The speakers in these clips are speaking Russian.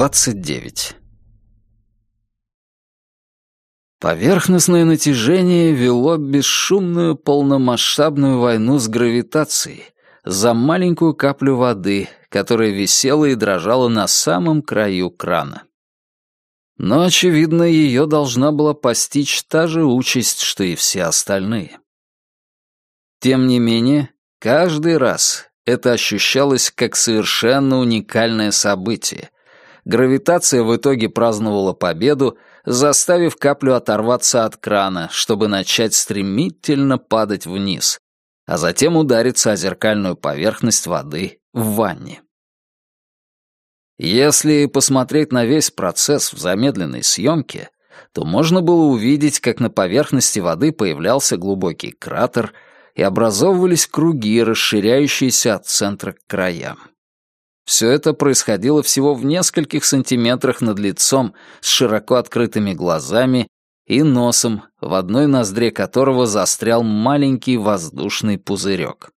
29. Поверхностное натяжение вело бесшумную полномасштабную войну с гравитацией за маленькую каплю воды, которая висела и дрожала на самом краю крана. Но, очевидно, ее должна была постичь та же участь, что и все остальные. Тем не менее, каждый раз это ощущалось как совершенно уникальное событие. Гравитация в итоге праздновала победу, заставив каплю оторваться от крана, чтобы начать стремительно падать вниз, а затем удариться о зеркальную поверхность воды в ванне. Если посмотреть на весь процесс в замедленной съемке, то можно было увидеть, как на поверхности воды появлялся глубокий кратер и образовывались круги, расширяющиеся от центра к краям. Все это происходило всего в нескольких сантиметрах над лицом с широко открытыми глазами и носом, в одной ноздре которого застрял маленький воздушный пузырек.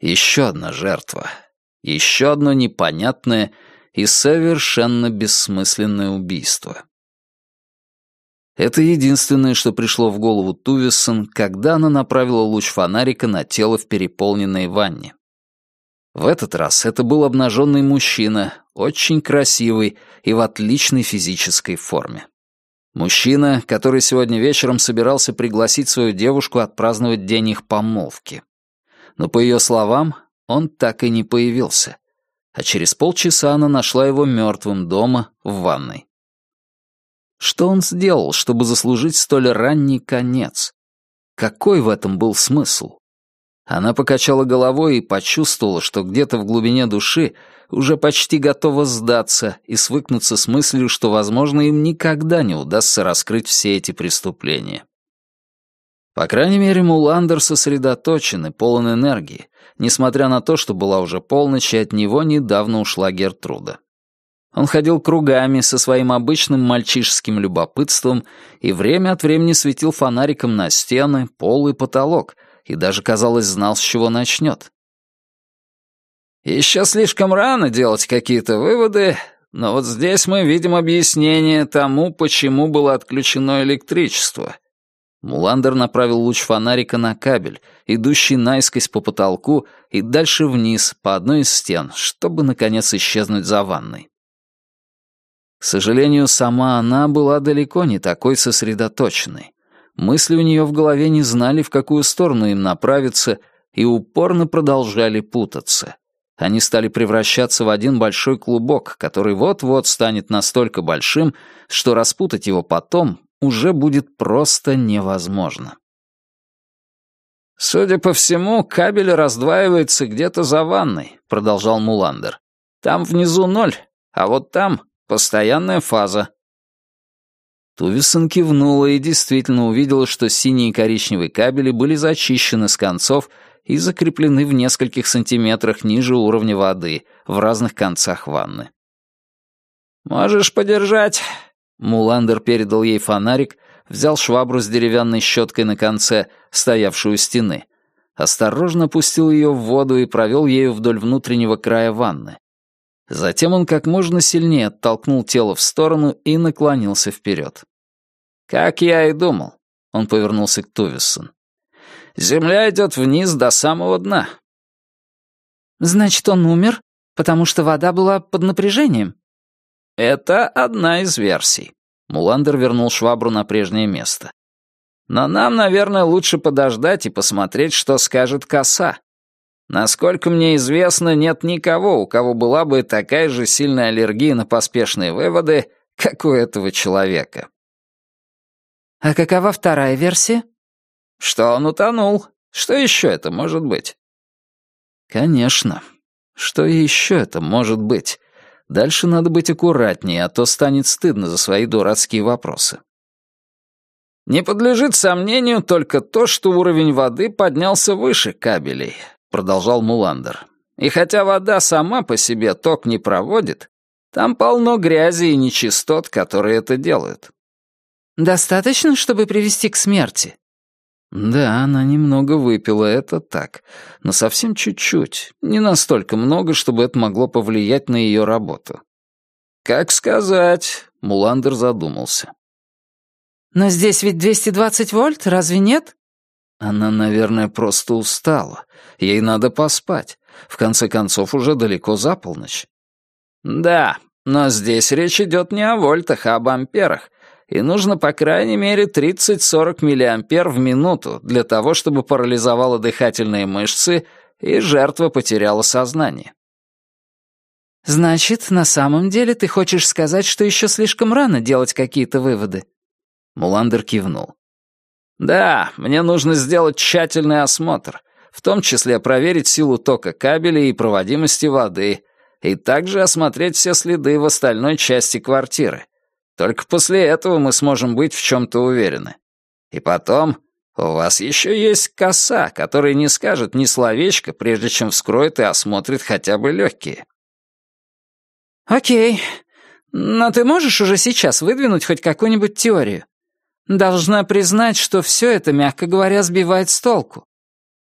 Еще одна жертва — еще одно непонятное и совершенно бессмысленное убийство. Это единственное, что пришло в голову Тувисон, когда она направила луч фонарика на тело в переполненной ванне. В этот раз это был обнаженный мужчина, очень красивый и в отличной физической форме. Мужчина, который сегодня вечером собирался пригласить свою девушку отпраздновать день их помолвки. Но, по ее словам, он так и не появился. А через полчаса она нашла его мертвым дома в ванной. Что он сделал, чтобы заслужить столь ранний конец? Какой в этом был смысл? Она покачала головой и почувствовала, что где-то в глубине души уже почти готова сдаться и свыкнуться с мыслью, что, возможно, им никогда не удастся раскрыть все эти преступления. По крайней мере, Муландер сосредоточен и полон энергии, несмотря на то, что была уже полночь, и от него недавно ушла Гертруда. Он ходил кругами со своим обычным мальчишеским любопытством и время от времени светил фонариком на стены, пол и потолок, и даже, казалось, знал, с чего начнет. «Еще слишком рано делать какие-то выводы, но вот здесь мы видим объяснение тому, почему было отключено электричество», Муландер направил луч фонарика на кабель, идущий наискось по потолку и дальше вниз, по одной из стен, чтобы, наконец, исчезнуть за ванной. К сожалению, сама она была далеко не такой сосредоточенной. Мысли у нее в голове не знали, в какую сторону им направиться, и упорно продолжали путаться. Они стали превращаться в один большой клубок, который вот-вот станет настолько большим, что распутать его потом уже будет просто невозможно. «Судя по всему, кабель раздваивается где-то за ванной», — продолжал Муландер. «Там внизу ноль, а вот там постоянная фаза». Тувисон кивнула и действительно увидела, что синие и коричневые кабели были зачищены с концов и закреплены в нескольких сантиметрах ниже уровня воды в разных концах ванны. «Можешь подержать Муландер передал ей фонарик, взял швабру с деревянной щеткой на конце, стоявшую у стены, осторожно пустил ее в воду и провел ею вдоль внутреннего края ванны. Затем он как можно сильнее оттолкнул тело в сторону и наклонился вперед. «Как я и думал», — он повернулся к Тувиссон. «Земля идет вниз до самого дна». «Значит, он умер, потому что вода была под напряжением?» Это одна из версий. Муландер вернул швабру на прежнее место. Но нам, наверное, лучше подождать и посмотреть, что скажет коса. Насколько мне известно, нет никого, у кого была бы такая же сильная аллергия на поспешные выводы, как у этого человека. А какова вторая версия? Что он утонул. Что еще это может быть? Конечно. Что еще это может быть? Дальше надо быть аккуратнее, а то станет стыдно за свои дурацкие вопросы. «Не подлежит сомнению только то, что уровень воды поднялся выше кабелей», — продолжал Муландер. «И хотя вода сама по себе ток не проводит, там полно грязи и нечистот, которые это делают». «Достаточно, чтобы привести к смерти?» Да, она немного выпила, это так. Но совсем чуть-чуть. Не настолько много, чтобы это могло повлиять на ее работу. «Как сказать?» — Муландер задумался. «Но здесь ведь 220 вольт, разве нет?» Она, наверное, просто устала. Ей надо поспать. В конце концов, уже далеко за полночь. «Да, но здесь речь идет не о вольтах, а об амперах, и нужно по крайней мере 30-40 миллиампер в минуту для того, чтобы парализовало дыхательные мышцы и жертва потеряла сознание. «Значит, на самом деле ты хочешь сказать, что еще слишком рано делать какие-то выводы?» Муландер кивнул. «Да, мне нужно сделать тщательный осмотр, в том числе проверить силу тока кабелей и проводимости воды, и также осмотреть все следы в остальной части квартиры. Только после этого мы сможем быть в чем-то уверены. И потом, у вас еще есть коса, которая не скажет ни словечко, прежде чем вскроет и осмотрит хотя бы легкие». «Окей. Но ты можешь уже сейчас выдвинуть хоть какую-нибудь теорию? Должна признать, что все это, мягко говоря, сбивает с толку.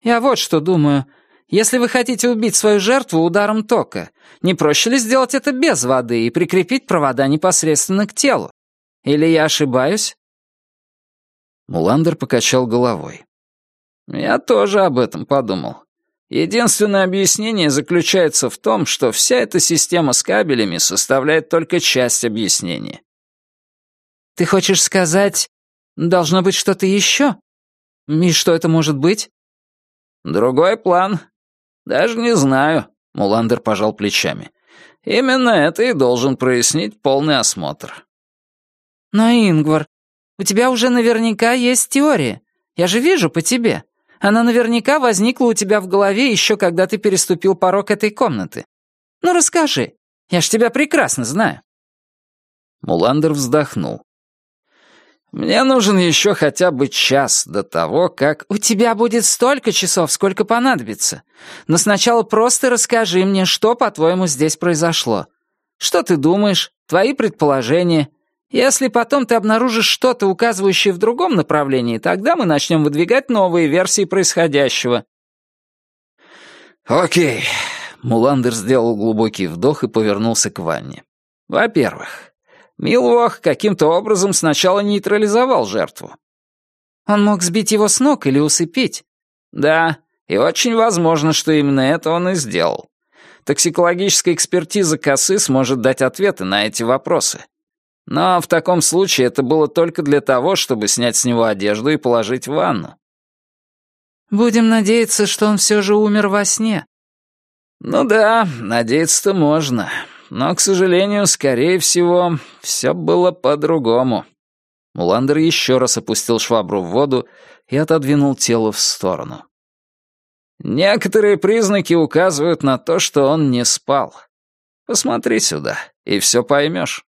Я вот что думаю. Если вы хотите убить свою жертву ударом тока, не проще ли сделать это без воды и прикрепить провода непосредственно к телу? Или я ошибаюсь?» Муландер покачал головой. «Я тоже об этом подумал. Единственное объяснение заключается в том, что вся эта система с кабелями составляет только часть объяснения. Ты хочешь сказать, должно быть что-то еще? И что это может быть? Другой план. Даже не знаю, Муландер пожал плечами. Именно это и должен прояснить полный осмотр. Но, Ингвар, у тебя уже наверняка есть теория. Я же вижу по тебе. Она наверняка возникла у тебя в голове еще когда ты переступил порог этой комнаты. Ну, расскажи. Я ж тебя прекрасно знаю». Муландер вздохнул. «Мне нужен еще хотя бы час до того, как...» «У тебя будет столько часов, сколько понадобится. Но сначала просто расскажи мне, что, по-твоему, здесь произошло. Что ты думаешь, твои предположения, если потом ты обнаружишь что-то, указывающее в другом направлении, тогда мы начнем выдвигать новые версии происходящего». «Окей». Муландер сделал глубокий вдох и повернулся к ванне. «Во-первых, Милвох каким-то образом сначала нейтрализовал жертву». «Он мог сбить его с ног или усыпить?» «Да, и очень возможно, что именно это он и сделал. Токсикологическая экспертиза косы сможет дать ответы на эти вопросы. Но в таком случае это было только для того, чтобы снять с него одежду и положить в ванну. «Будем надеяться, что он все же умер во сне». «Ну да, надеяться-то можно. Но, к сожалению, скорее всего, все было по-другому». Муландер еще раз опустил швабру в воду и отодвинул тело в сторону. «Некоторые признаки указывают на то, что он не спал. Посмотри сюда, и все поймешь».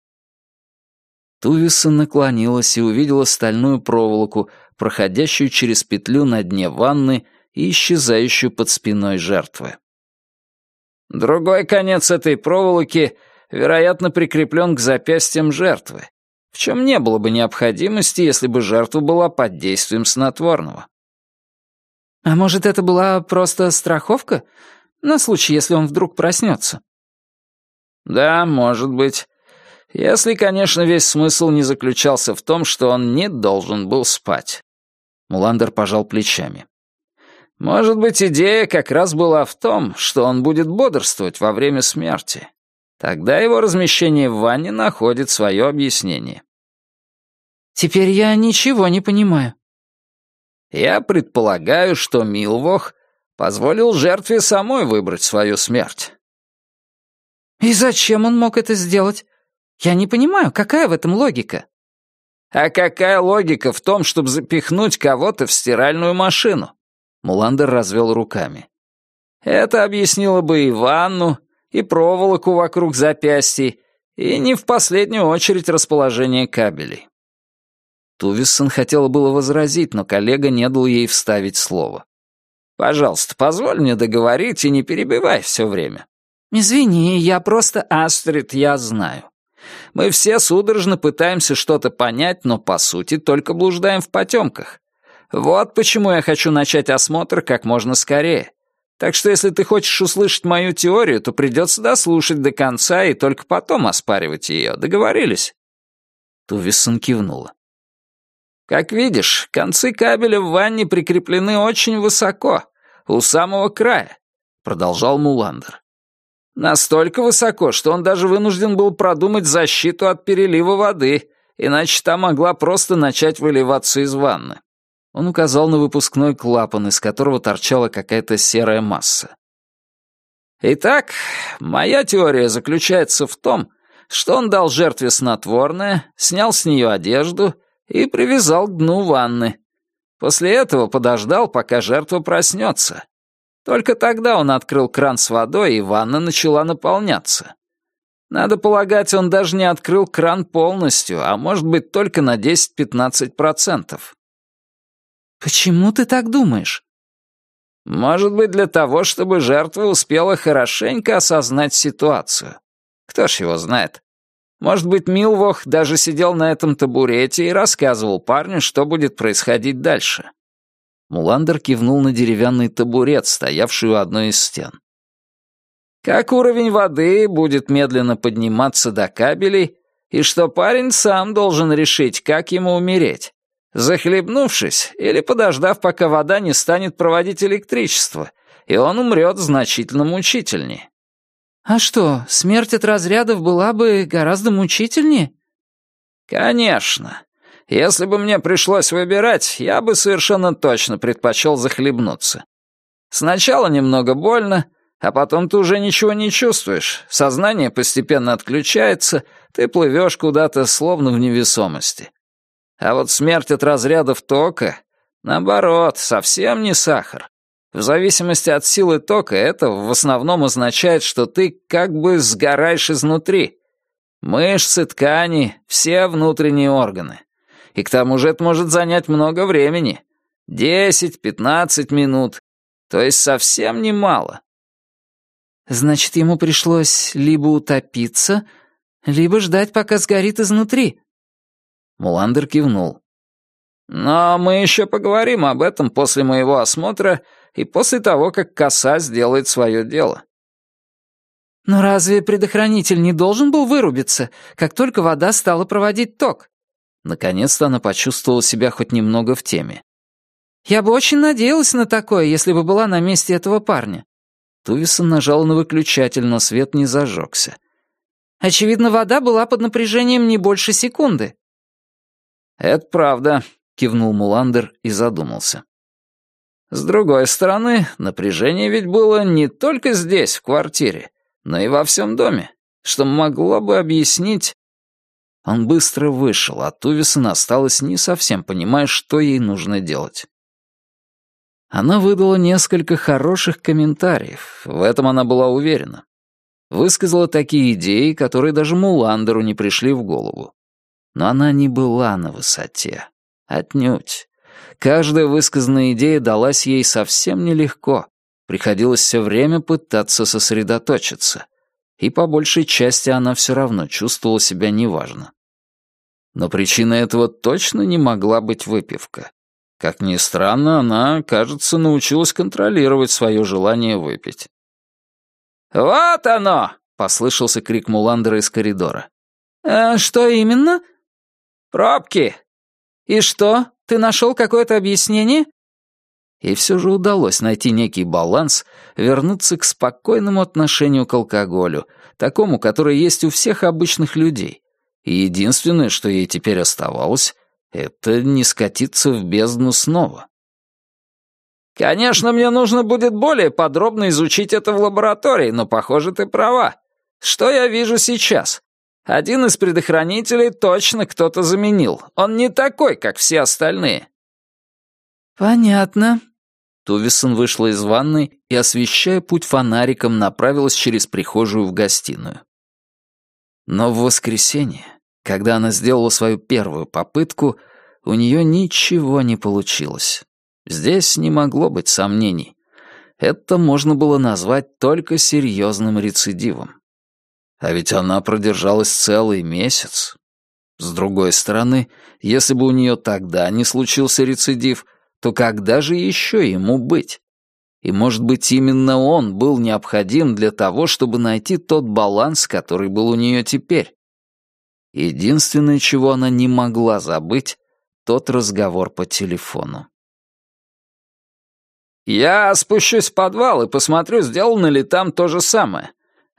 Тувисон наклонилась и увидела стальную проволоку, проходящую через петлю на дне ванны и исчезающую под спиной жертвы. Другой конец этой проволоки, вероятно, прикреплен к запястьям жертвы, в чем не было бы необходимости, если бы жертва была под действием снотворного. А может, это была просто страховка? На случай, если он вдруг проснется? Да, может быть. Если, конечно, весь смысл не заключался в том, что он не должен был спать. Муландер пожал плечами. Может быть, идея как раз была в том, что он будет бодрствовать во время смерти. Тогда его размещение в ванне находит свое объяснение. Теперь я ничего не понимаю. Я предполагаю, что Милвох позволил жертве самой выбрать свою смерть. И зачем он мог это сделать? Я не понимаю, какая в этом логика?» «А какая логика в том, чтобы запихнуть кого-то в стиральную машину?» Муландер развел руками. «Это объяснило бы и ванну, и проволоку вокруг запястий, и не в последнюю очередь расположение кабелей». Тувиссон хотела было возразить, но коллега не дал ей вставить слово. «Пожалуйста, позволь мне договорить и не перебивай все время». «Извини, я просто...» «Астрид, я знаю. Мы все судорожно пытаемся что-то понять, но, по сути, только блуждаем в потемках. Вот почему я хочу начать осмотр как можно скорее. Так что если ты хочешь услышать мою теорию, то придется дослушать до конца и только потом оспаривать ее. Договорились?» Тувисон кивнула. «Как видишь, концы кабеля в ванне прикреплены очень высоко, у самого края», — продолжал Муландер. «Настолько высоко, что он даже вынужден был продумать защиту от перелива воды, иначе та могла просто начать выливаться из ванны. Он указал на выпускной клапан, из которого торчала какая-то серая масса. Итак, моя теория заключается в том, что он дал жертве снотворное, снял с нее одежду и привязал к дну ванны. После этого подождал, пока жертва проснется. Только тогда он открыл кран с водой, и ванна начала наполняться. Надо полагать, он даже не открыл кран полностью, а может быть только на 10-15%. «Почему ты так думаешь?» «Может быть, для того, чтобы жертва успела хорошенько осознать ситуацию. Кто ж его знает? Может быть, Милвох даже сидел на этом табурете и рассказывал парню, что будет происходить дальше». Муландер кивнул на деревянный табурет, стоявший у одной из стен. «Как уровень воды будет медленно подниматься до кабелей, и что парень сам должен решить, как ему умереть. Захлебнувшись или подождав, пока вода не станет проводить электричество, и он умрет значительно мучительнее. А что, смерть от разрядов была бы гораздо мучительнее? Конечно. Если бы мне пришлось выбирать, я бы совершенно точно предпочел захлебнуться. Сначала немного больно, а потом ты уже ничего не чувствуешь, сознание постепенно отключается, ты плывешь куда-то словно в невесомости. А вот смерть от разрядов тока, наоборот, совсем не сахар. В зависимости от силы тока это в основном означает, что ты как бы сгораешь изнутри. Мышцы, ткани, все внутренние органы. И к тому же это может занять много времени. 10-15 минут. То есть совсем немало. Значит, ему пришлось либо утопиться, либо ждать, пока сгорит изнутри. Муландер кивнул. «Но мы еще поговорим об этом после моего осмотра и после того, как коса сделает свое дело». «Но разве предохранитель не должен был вырубиться, как только вода стала проводить ток?» Наконец-то она почувствовала себя хоть немного в теме. «Я бы очень надеялась на такое, если бы была на месте этого парня». Тувисон нажал на выключатель, но свет не зажегся. «Очевидно, вода была под напряжением не больше секунды». «Это правда», — кивнул Муландер и задумался. «С другой стороны, напряжение ведь было не только здесь, в квартире, но и во всем доме, что могло бы объяснить...» Он быстро вышел, а Тувисон осталась не совсем понимая, что ей нужно делать. Она выдала несколько хороших комментариев, в этом она была уверена. Высказала такие идеи, которые даже Муландеру не пришли в голову. Но она не была на высоте. Отнюдь. Каждая высказанная идея далась ей совсем нелегко. Приходилось все время пытаться сосредоточиться. И по большей части она все равно чувствовала себя неважно. Но причиной этого точно не могла быть выпивка. Как ни странно, она, кажется, научилась контролировать свое желание выпить. «Вот оно!» — послышался крик Муландера из коридора. «Э, «Что именно?» «Пробки!» «И что, ты нашел какое-то объяснение?» И все же удалось найти некий баланс, вернуться к спокойному отношению к алкоголю, такому, которое есть у всех обычных людей. И единственное, что ей теперь оставалось, это не скатиться в бездну снова. «Конечно, мне нужно будет более подробно изучить это в лаборатории, но, похоже, ты права. Что я вижу сейчас? Один из предохранителей точно кто-то заменил. Он не такой, как все остальные». «Понятно». Тувисон вышла из ванной и, освещая путь фонариком, направилась через прихожую в гостиную. Но в воскресенье, когда она сделала свою первую попытку, у нее ничего не получилось. Здесь не могло быть сомнений. Это можно было назвать только серьезным рецидивом. А ведь она продержалась целый месяц. С другой стороны, если бы у нее тогда не случился рецидив, то когда же еще ему быть? И, может быть, именно он был необходим для того, чтобы найти тот баланс, который был у нее теперь. Единственное, чего она не могла забыть, тот разговор по телефону. «Я спущусь в подвал и посмотрю, сделано ли там то же самое.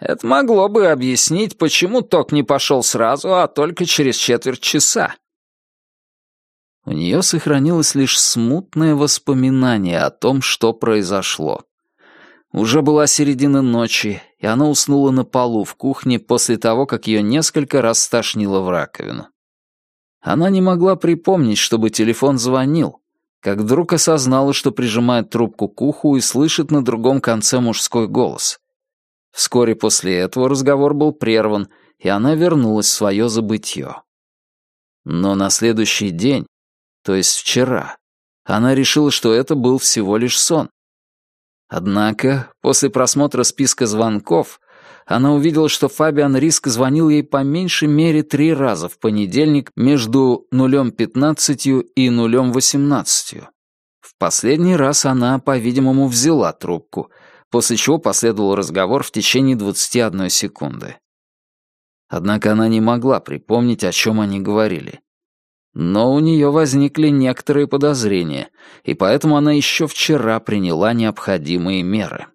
Это могло бы объяснить, почему ток не пошел сразу, а только через четверть часа». У нее сохранилось лишь смутное воспоминание о том, что произошло. Уже была середина ночи, и она уснула на полу в кухне после того, как ее несколько раз стошнило в раковину. Она не могла припомнить, чтобы телефон звонил, как вдруг осознала, что прижимает трубку к уху и слышит на другом конце мужской голос. Вскоре после этого разговор был прерван, и она вернулась в свое забытье. Но на следующий день, то есть вчера, она решила, что это был всего лишь сон. Однако, после просмотра списка звонков, она увидела, что Фабиан Риск звонил ей по меньшей мере три раза в понедельник между 0.15 и 0.18. В последний раз она, по-видимому, взяла трубку, после чего последовал разговор в течение 21 секунды. Однако она не могла припомнить, о чем они говорили. Но у нее возникли некоторые подозрения, и поэтому она еще вчера приняла необходимые меры.